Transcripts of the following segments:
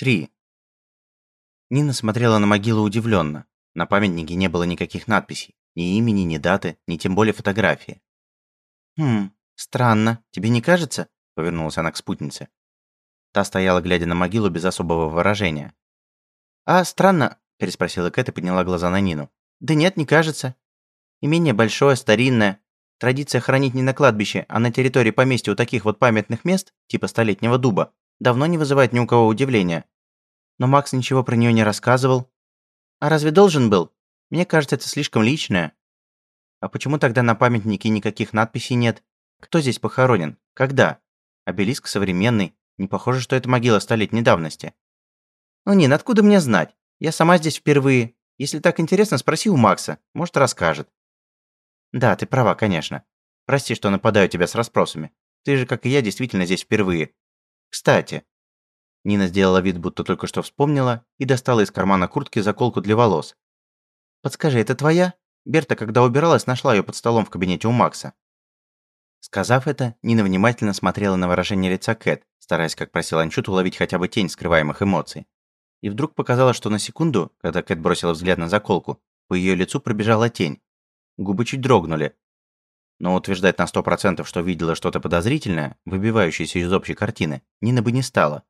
3. Нина смотрела на могилу удивленно. На памятнике не было никаких надписей, ни имени, ни даты, ни тем более фотографии. «Хм, странно, тебе не кажется?» – повернулась она к спутнице. Та стояла, глядя на могилу без особого выражения. «А, странно?» – переспросила Кэт и подняла глаза на Нину. «Да нет, не кажется. Имение большое, старинное. Традиция хранить не на кладбище, а на территории поместья у таких вот памятных мест, типа столетнего дуба, давно не вызывает ни у кого удивления. Но Макс ничего про нее не рассказывал. А разве должен был? Мне кажется, это слишком личное. А почему тогда на памятнике никаких надписей нет? Кто здесь похоронен? Когда? Обелиск современный. Не похоже, что это могила столетней давности. Ну, Нин, откуда мне знать? Я сама здесь впервые. Если так интересно, спроси у Макса. Может, расскажет. Да, ты права, конечно. Прости, что нападаю тебя с расспросами. Ты же, как и я, действительно здесь впервые. Кстати, Нина сделала вид, будто только что вспомнила, и достала из кармана куртки заколку для волос. «Подскажи, это твоя?» Берта, когда убиралась, нашла ее под столом в кабинете у Макса. Сказав это, Нина внимательно смотрела на выражение лица Кэт, стараясь, как просил Анчут, уловить хотя бы тень скрываемых эмоций. И вдруг показалось, что на секунду, когда Кэт бросила взгляд на заколку, по ее лицу пробежала тень. Губы чуть дрогнули. Но утверждать на сто процентов, что видела что-то подозрительное, выбивающееся из общей картины, Нина бы не стала.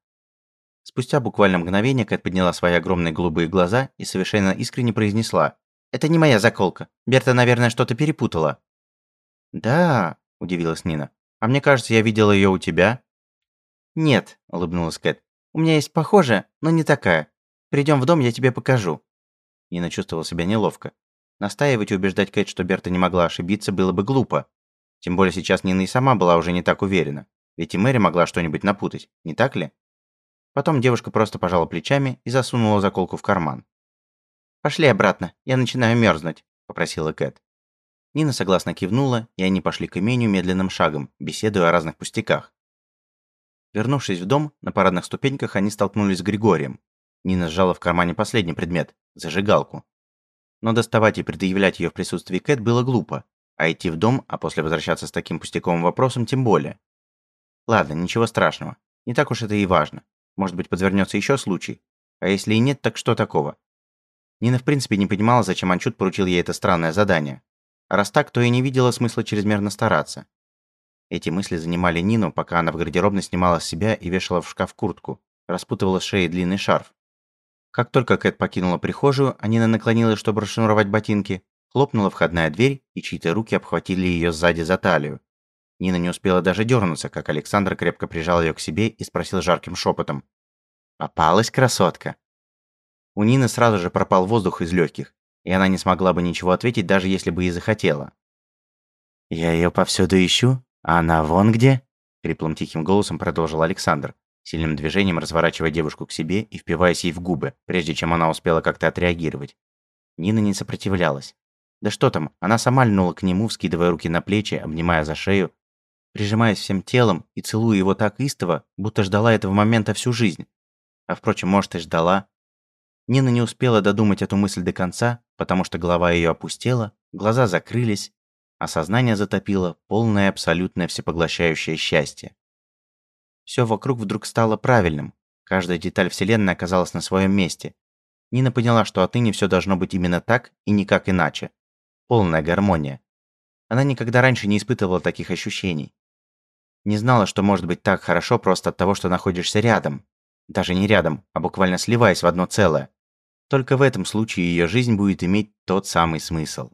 Спустя буквально мгновение Кэт подняла свои огромные голубые глаза и совершенно искренне произнесла. «Это не моя заколка. Берта, наверное, что-то перепутала». «Да», – удивилась Нина. «А мне кажется, я видела ее у тебя». «Нет», – улыбнулась Кэт. «У меня есть похожая, но не такая. Придем в дом, я тебе покажу». Нина чувствовала себя неловко. Настаивать и убеждать Кэт, что Берта не могла ошибиться, было бы глупо. Тем более сейчас Нина и сама была уже не так уверена. Ведь и Мэри могла что-нибудь напутать, не так ли? Потом девушка просто пожала плечами и засунула заколку в карман. «Пошли обратно, я начинаю мерзнуть», – попросила Кэт. Нина согласно кивнула, и они пошли к имению медленным шагом, беседуя о разных пустяках. Вернувшись в дом, на парадных ступеньках они столкнулись с Григорием. Нина сжала в кармане последний предмет – зажигалку. Но доставать и предъявлять ее в присутствии Кэт было глупо, а идти в дом, а после возвращаться с таким пустяковым вопросом тем более. Ладно, ничего страшного, не так уж это и важно. Может быть, подвернется еще случай. А если и нет, так что такого? Нина в принципе не понимала, зачем Анчут поручил ей это странное задание. А раз так, то и не видела смысла чрезмерно стараться. Эти мысли занимали Нину, пока она в гардеробной снимала с себя и вешала в шкаф куртку, распутывала с шеи длинный шарф. Как только Кэт покинула прихожую, а Нина наклонилась, чтобы расшнуровать ботинки, хлопнула входная дверь, и чьи-то руки обхватили ее сзади за талию. Нина не успела даже дернуться, как Александр крепко прижал ее к себе и спросил жарким шепотом. «Попалась красотка?» У Нины сразу же пропал воздух из легких, и она не смогла бы ничего ответить, даже если бы и захотела. «Я ее повсюду ищу, а она вон где?» Хриплым тихим голосом продолжил Александр, сильным движением разворачивая девушку к себе и впиваясь ей в губы, прежде чем она успела как-то отреагировать. Нина не сопротивлялась. Да что там, она сама льнула к нему, вскидывая руки на плечи, обнимая за шею, прижимаясь всем телом и целуя его так истово, будто ждала этого момента всю жизнь. А впрочем, может и ждала. Нина не успела додумать эту мысль до конца, потому что голова ее опустела, глаза закрылись, а сознание затопило полное абсолютное всепоглощающее счастье. Все вокруг вдруг стало правильным, каждая деталь Вселенной оказалась на своем месте. Нина поняла, что отныне все должно быть именно так и никак иначе. Полная гармония. Она никогда раньше не испытывала таких ощущений. Не знала, что может быть так хорошо просто от того, что находишься рядом. Даже не рядом, а буквально сливаясь в одно целое. Только в этом случае ее жизнь будет иметь тот самый смысл.